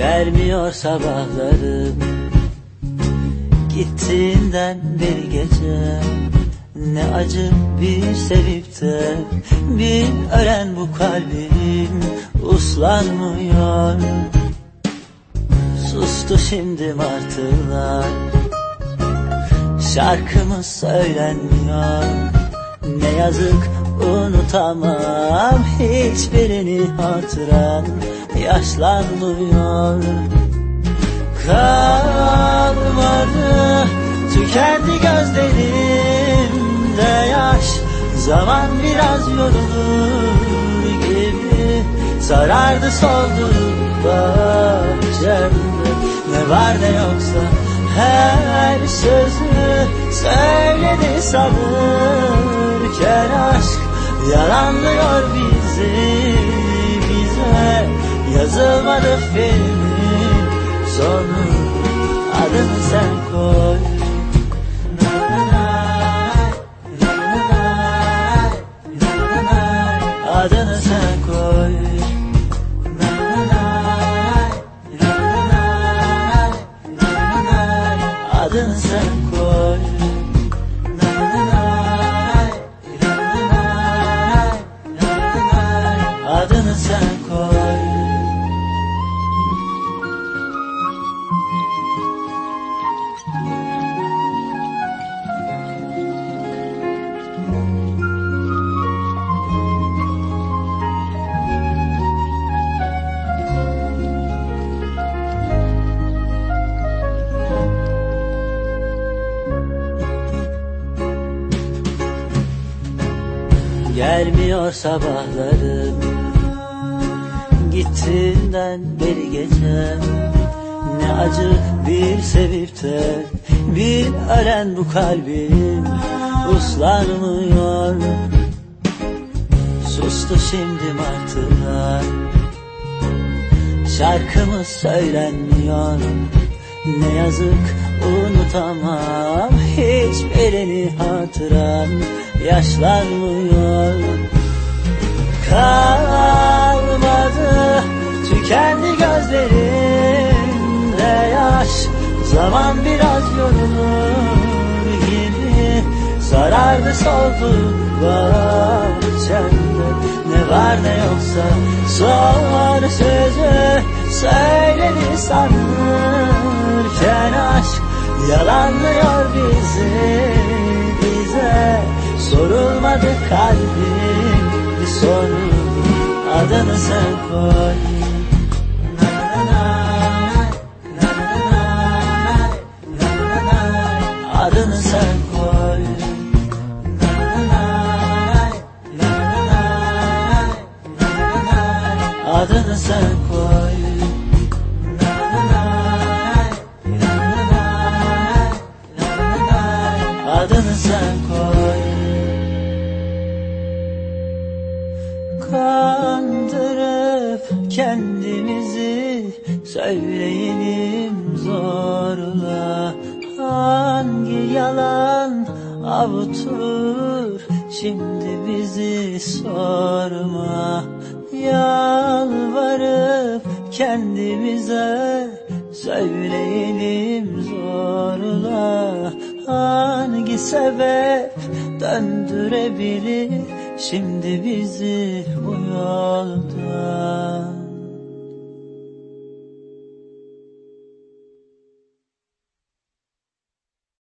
Gelmiyor sabahlarım. Gittiğinden bir gece Ne acı bir sevip de Bir ölen bu kalbim Uslanmıyor. Sustu şimdi martılar. Şarkımız söylenmiyor. Ne yazık unutamam Hiçbirini hatıran yaşlanmıyor. Kalmadı tükendi gözlerimde yaş. Zaman biraz yorulur gibi Sarardı soldu bahçemde. Ne var ne yoksa her sözü söyledi sanırken aşk Yalanlıyor bizi bize. Yazılmadı filmin sonu. Adını sen koy Gelmiyor sabahlarım. Gittiğinden beri gece Ne acı bir sevip de Bir ölen bu kalbim Uslanmıyor. Sustu şimdi martılar. Şarkımız söylenmiyor Ne yazık unutamam Hiçbirini hatıran yaşlanmıyor. Kalmadı tükendi gözlerimde yaş. Zaman biraz yorulur gibi Sarardı soldu bahçemde Ne var ne yoksa son sözü söyledi sanırken aşk Yalanlıyor bizi bize Sorulmadı kalbim bir soru Adını sen koy Adını sen koy Adını sen koy Adını sen koy. Kandırıp kendimizi Söyleyelim zorla. Hangi yalan avutur Şimdi bizi sorma. Yalvarıp kendimize Söyleyelim zorla. Hangi sebep döndürebilir. Şimdi bizi bu yolda